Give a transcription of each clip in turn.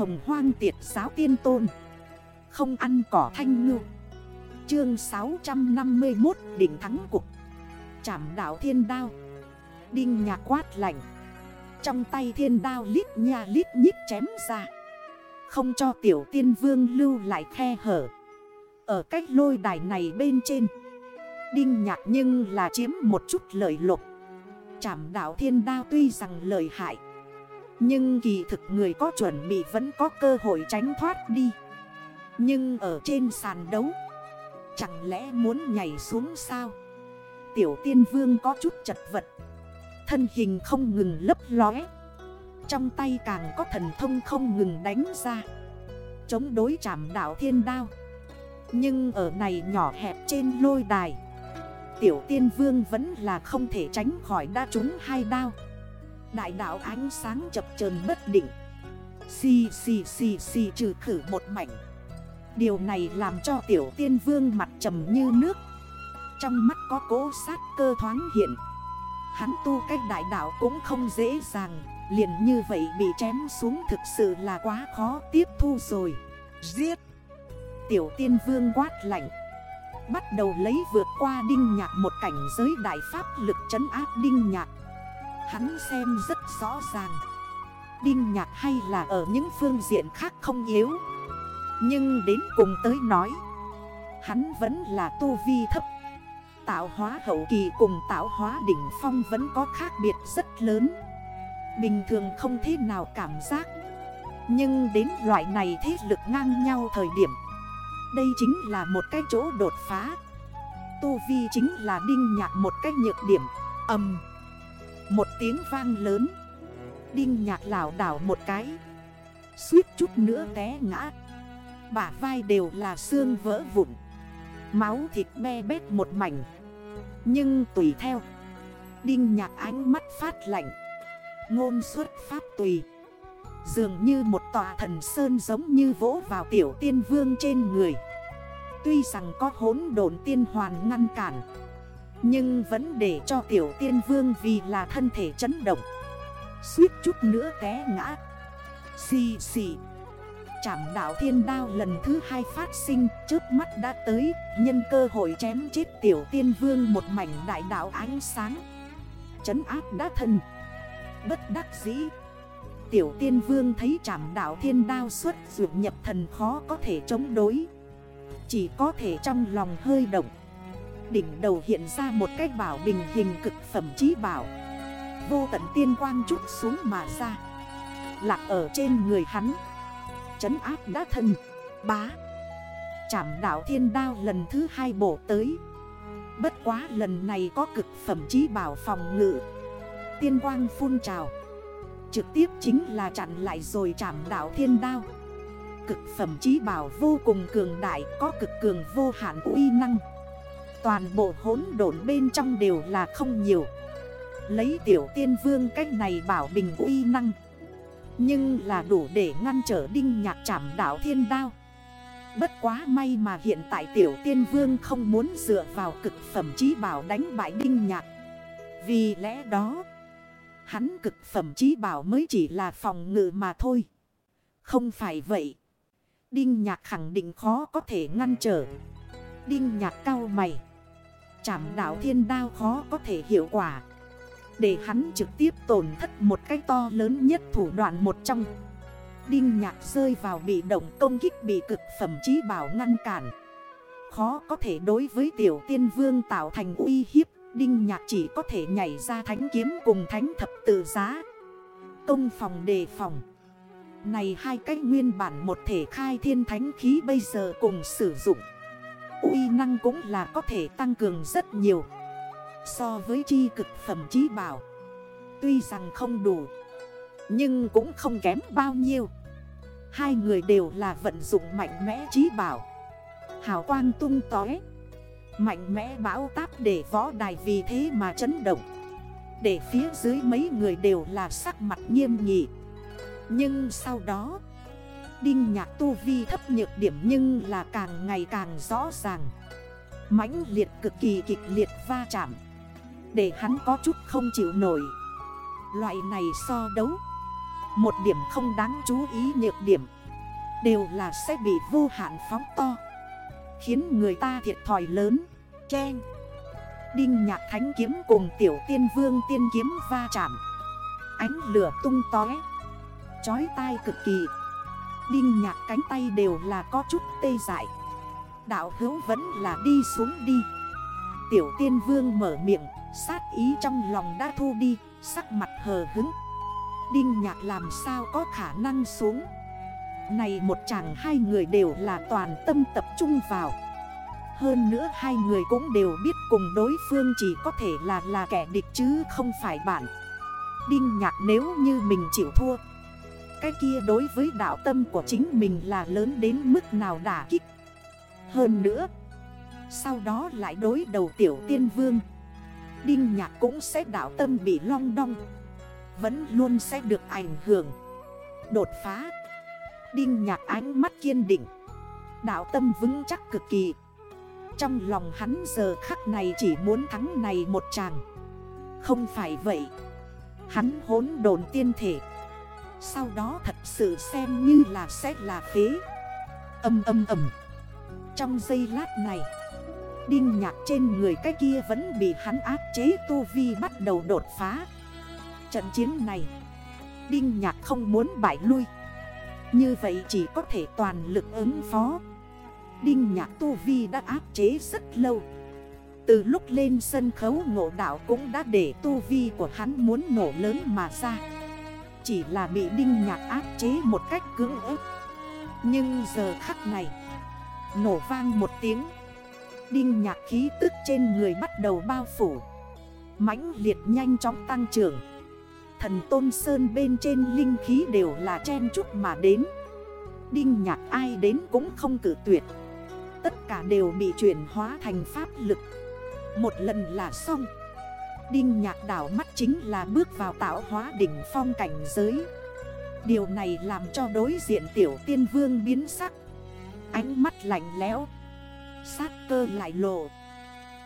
hồng hoang tiệt giáo tiên tôn. Không ăn cỏ thanh ngư. Chương 651 đỉnh thắng cục Chảm đảo thiên đao. Đinh nhà quát lạnh. Trong tay thiên đao lít nhà lít nhít chém ra. Không cho tiểu tiên vương lưu lại khe hở. Ở cách lôi đài này bên trên. Đinh nhạc nhưng là chiếm một chút lợi lộc. Chảm đảo thiên đao tuy rằng lợi hại. Nhưng kỳ thực người có chuẩn bị vẫn có cơ hội tránh thoát đi. Nhưng ở trên sàn đấu, Chẳng lẽ muốn nhảy xuống sao? Tiểu tiên vương có chút chật vật. Thân hình không ngừng lấp lóe. Trong tay càng có thần thông không ngừng đánh ra. Chống đối chảm đảo thiên đao. Nhưng ở này nhỏ hẹp trên lôi đài, Tiểu tiên vương vẫn là không thể tránh khỏi đa trúng hai đao. Đại đạo ánh sáng chập chờn bất định. Xì xì xì xì trừ khử một mảnh. Điều này làm cho tiểu tiên vương mặt trầm như nước. Trong mắt có cố sát cơ thoáng hiện. Hắn tu cách đại đạo cũng không dễ dàng. Liền như vậy bị chém xuống thực sự là quá khó tiếp thu rồi. Giết! Tiểu tiên vương quát lạnh. Bắt đầu lấy vượt qua đinh nhạc một cảnh giới đại pháp lực trấn áp đinh nhạc. Hắn xem rất rõ ràng. Đinh nhạc hay là ở những phương diện khác không yếu. Nhưng đến cùng tới nói, Hắn vẫn là tu vi thấp. Tạo hóa hậu kỳ cùng tạo hóa đỉnh phong vẫn có khác biệt rất lớn. Bình thường không thế nào cảm giác. Nhưng đến loại này thế lực ngang nhau thời điểm, Đây chính là một cái chỗ đột phá. Tu Vi chính là đinh nhạc một cái nhược điểm. Âm một tiếng vang lớn. Đinh nhạc lảo đảo một cái. Suýt chút nữa té ngã. Bả vai đều là xương vỡ vụn. Máu thịt me bét một mảnh. Nhưng tùy theo, Đinh nhạc ánh mắt phát lạnh. Ngôn xuất pháp tùy. Dường như một tòa thần sơn giống như vỗ vào tiểu tiên vương trên người. Tuy rằng có hốn đồn tiên hoàn ngăn cản nhưng vẫn để cho tiểu tiên vương vì là thân thể chấn động. Suýt chút nữa té ngã. Xì xì. Chảm đảo thiên đao lần thứ hai phát sinh trước mắt đã tới, Nhân cơ hội chém chết tiểu tiên vương một mảnh đại đảo ánh sáng. Chấn áp đá thân Bất đắc dĩ. Tiểu tiên vương thấy chảm đảo thiên đao xuất dược nhập thần khó có thể chống đối. Chỉ có thể trong lòng hơi động. Đỉnh đầu hiện ra một cái bảo bình hình cực phẩm trí bảo. Vô tận tiên quang chút xuống mà ra. Lạc ở trên người hắn. Chấn áp đá thân. Bá. Chảm đảo thiên đao lần thứ hai bổ tới. Bất quá lần này có cực phẩm trí bảo phòng ngự. Tiên quang phun trào. Trực tiếp chính là chặn lại rồi chảm đảo thiên đao. Cực phẩm trí bảo vô cùng cường đại, Có cực cường vô hạn uy năng. Toàn bộ hốn độn bên trong đều là không nhiều. Lấy tiểu tiên vương cách này bảo bình uy năng. Nhưng là đủ để ngăn trở đinh nhạc chảm đảo thiên đao. Bất quá may mà hiện tại tiểu tiên vương không muốn dựa vào cực phẩm trí bảo đánh bại đinh nhạc. Vì lẽ đó, Hắn cực phẩm trí bảo mới chỉ là phòng ngự mà thôi. Không phải vậy, Đinh nhạc khẳng định khó có thể ngăn trở. Đinh nhạc cao mày. Chảm đảo thiên đao khó có thể hiệu quả. Để hắn trực tiếp tổn thất một cái to lớn nhất thủ đoạn một trong. Đinh nhạc rơi vào bị động công kích bị cực phẩm trí bảo ngăn cản. Khó có thể đối với tiểu tiên vương tạo thành uy hiếp, Đinh nhạc chỉ có thể nhảy ra thánh kiếm cùng thánh thập tự giá. Công phòng đề phòng. Này hai cái nguyên bản một thể khai thiên thánh khí bây giờ cùng sử dụng uy năng cũng là có thể tăng cường rất nhiều. So với chi cực phẩm trí bảo, Tuy rằng không đủ, Nhưng cũng không kém bao nhiêu. Hai người đều là vận dụng mạnh mẽ trí bảo. Hào quang tung tói Mạnh mẽ bão táp để võ đài vì thế mà chấn động. Để phía dưới mấy người đều là sắc mặt nghiêm nghị. Nhưng sau đó Đinh nhạc tu vi thấp nhược điểm nhưng là càng ngày càng rõ ràng. Mãnh liệt cực kỳ kịch liệt va chạm. Để hắn có chút không chịu nổi. Loại này so đấu. Một điểm không đáng chú ý nhược điểm. Đều là sẽ bị vô hạn phóng to. Khiến người ta thiệt thòi lớn. Chen Đinh nhạc thánh kiếm cùng tiểu tiên vương tiên kiếm va chạm. Ánh lửa tung tói Chói tai cực kỳ. Đinh nhạc cánh tay đều là có chút tê dại. Đạo hữu vẫn là đi xuống đi. Tiểu tiên vương mở miệng, Sát ý trong lòng đã thu đi, Sắc mặt hờ hứng. Đinh nhạc làm sao có khả năng xuống? Này một chàng hai người đều là toàn tâm tập trung vào. Hơn nữa hai người cũng đều biết cùng đối phương chỉ có thể là là kẻ địch chứ không phải bạn. Đinh nhạc nếu như mình chịu thua cái kia đối với đạo tâm của chính mình là lớn đến mức nào đả kích. Hơn nữa, Sau đó lại đối đầu tiểu tiên vương. Đinh nhạc cũng sẽ đạo tâm bị long đong, Vẫn luôn sẽ được ảnh hưởng. Đột phá, Đinh nhạc ánh mắt kiên định, Đạo tâm vững chắc cực kỳ. Trong lòng hắn giờ khắc này chỉ muốn thắng này một chàng. Không phải vậy, Hắn hốn đồn tiên thể sau đó thật sự xem như là sẽ là phế. Âm âm âm. Trong giây lát này, Đinh nhạc trên người cái kia vẫn bị hắn áp chế tu vi bắt đầu đột phá. Trận chiến này, Đinh nhạc không muốn bại lui. Như vậy chỉ có thể toàn lực ứng phó. Đinh nhạc tu vi đã áp chế rất lâu. Từ lúc lên sân khấu ngộ đạo cũng đã để tu vi của hắn muốn nổ lớn mà ra. Chỉ là bị đinh nhạc áp chế một cách cưỡng ép. Nhưng giờ khắc này, Nổ vang một tiếng, Đinh nhạc khí tức trên người bắt đầu bao phủ, mãnh liệt nhanh chóng tăng trưởng. Thần Tôn Sơn bên trên linh khí đều là chen chút mà đến. Đinh nhạc ai đến cũng không cử tuyệt. Tất cả đều bị chuyển hóa thành pháp lực. Một lần là xong. Đinh nhạc đảo mắt chính là bước vào tạo hóa đỉnh phong cảnh giới. Điều này làm cho đối diện tiểu tiên vương biến sắc. Ánh mắt lạnh lẽo, Sát cơ lại lộ.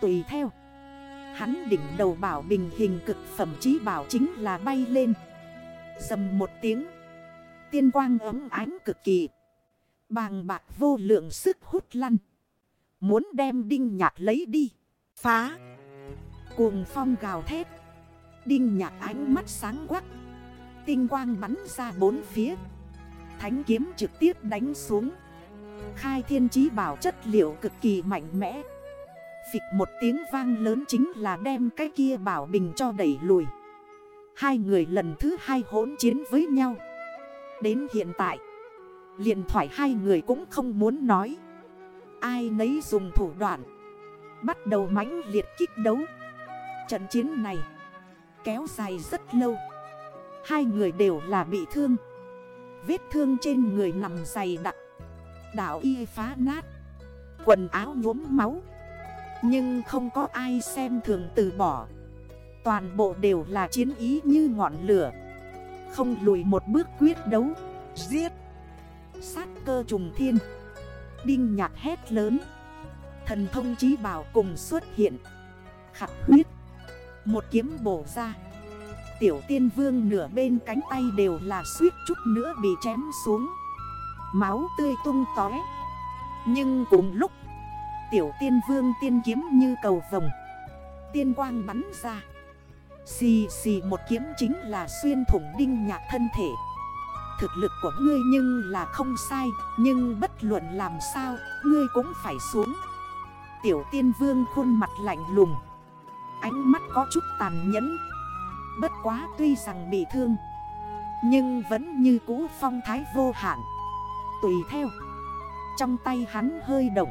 Tùy theo, Hắn đỉnh đầu bảo bình hình cực phẩm chí bảo chính là bay lên. Dầm một tiếng, Tiên quang ấm ánh cực kỳ. Bàng bạc vô lượng sức hút lăn. Muốn đem đinh nhạc lấy đi, Phá. Cuồng phong gào thét. Đinh nhạc ánh mắt sáng quắc. Tinh quang bắn ra bốn phía. Thánh kiếm trực tiếp đánh xuống. Khai thiên chí bảo chất liệu cực kỳ mạnh mẽ. Phịch một tiếng vang lớn chính là đem cái kia bảo bình cho đẩy lùi. Hai người lần thứ hai hỗn chiến với nhau. Đến hiện tại, liền thoại hai người cũng không muốn nói. Ai nấy dùng thủ đoạn. Bắt đầu mãnh liệt kích đấu. Trận chiến này kéo dài rất lâu. Hai người đều là bị thương. Vết thương trên người nằm dày đặc. Đảo y phá nát. Quần áo nhuốm máu. Nhưng không có ai xem thường từ bỏ. Toàn bộ đều là chiến ý như ngọn lửa. Không lùi một bước quyết đấu. Giết. Sát cơ trùng thiên. Đinh nhạc hét lớn. Thần thông chí bảo cùng xuất hiện. Khắc huyết một kiếm bổ ra. Tiểu tiên vương nửa bên cánh tay đều là suýt chút nữa bị chém xuống. Máu tươi tung tói Nhưng cùng lúc, Tiểu tiên vương tiên kiếm như cầu vồng. Tiên quang bắn ra. Xì xì một kiếm chính là xuyên thủng đinh nhạc thân thể. Thực lực của ngươi nhưng là không sai, Nhưng bất luận làm sao, Ngươi cũng phải xuống. Tiểu tiên vương khuôn mặt lạnh lùng. Ánh mắt có chút tàn nhẫn. Bất quá tuy rằng bị thương, Nhưng vẫn như cũ phong thái vô hạn. Tùy theo, Trong tay hắn hơi động,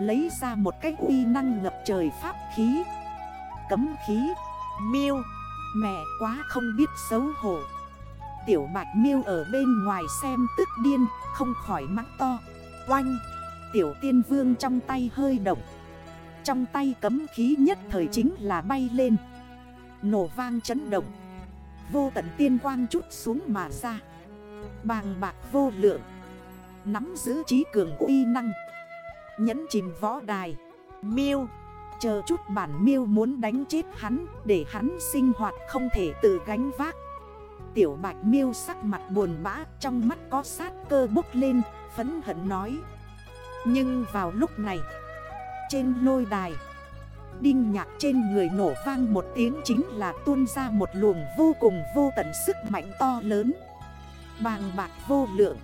Lấy ra một cái uy năng ngập trời pháp khí. Cấm khí, Miêu, Mẹ quá không biết xấu hổ. Tiểu bạch miêu ở bên ngoài xem tức điên, Không khỏi mắng to. Oanh, Tiểu tiên vương trong tay hơi động. Trong tay cấm khí nhất thời chính là bay lên. Nổ vang chấn động. Vô tận tiên quang chút xuống mà ra. Bàng bạc vô lượng. Nắm giữ trí cường uy năng. Nhấn chìm võ đài. Miêu. Chờ chút bản miêu muốn đánh chết hắn, Để hắn sinh hoạt không thể tự gánh vác. Tiểu bạch miêu sắc mặt buồn bã, Trong mắt có sát cơ bốc lên Phấn hận nói. Nhưng vào lúc này trên lôi đài. Đinh nhạc trên người nổ vang một tiếng chính là tuôn ra một luồng vô cùng vô tận sức mạnh to lớn. Bàng bạc vô lượng.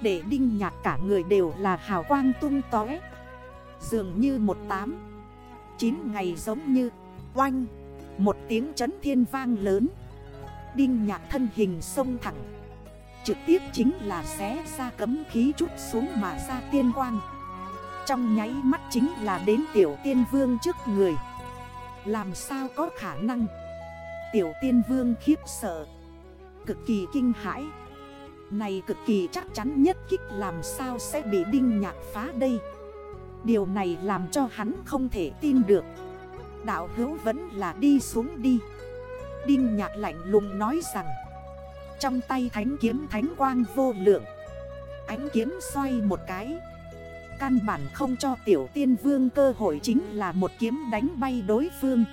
Để đinh nhạc cả người đều là hào quang tung tói Dường như một tám, Chín ngày giống như, oanh, Một tiếng chấn thiên vang lớn. Đinh nhạc thân hình sông thẳng. Trực tiếp chính là xé ra cấm khí chút xuống mà ra tiên quang. Trong nháy mắt chính là đến tiểu tiên vương trước người. Làm sao có khả năng? Tiểu tiên vương khiếp sợ, Cực kỳ kinh hãi. Này cực kỳ chắc chắn nhất kích làm sao sẽ bị đinh nhạc phá đây? Điều này làm cho hắn không thể tin được. Đạo hữu vẫn là đi xuống đi. Đinh nhạc lạnh lùng nói rằng, Trong tay thánh kiếm thánh quang vô lượng, Ánh kiếm xoay một cái Căn bản không cho tiểu tiên vương cơ hội chính là một kiếm đánh bay đối phương.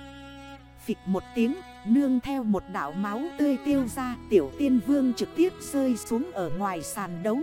Phịch một tiếng, Nương theo một đảo máu tươi tiêu ra, Tiểu tiên vương trực tiếp rơi xuống ở ngoài sàn đấu.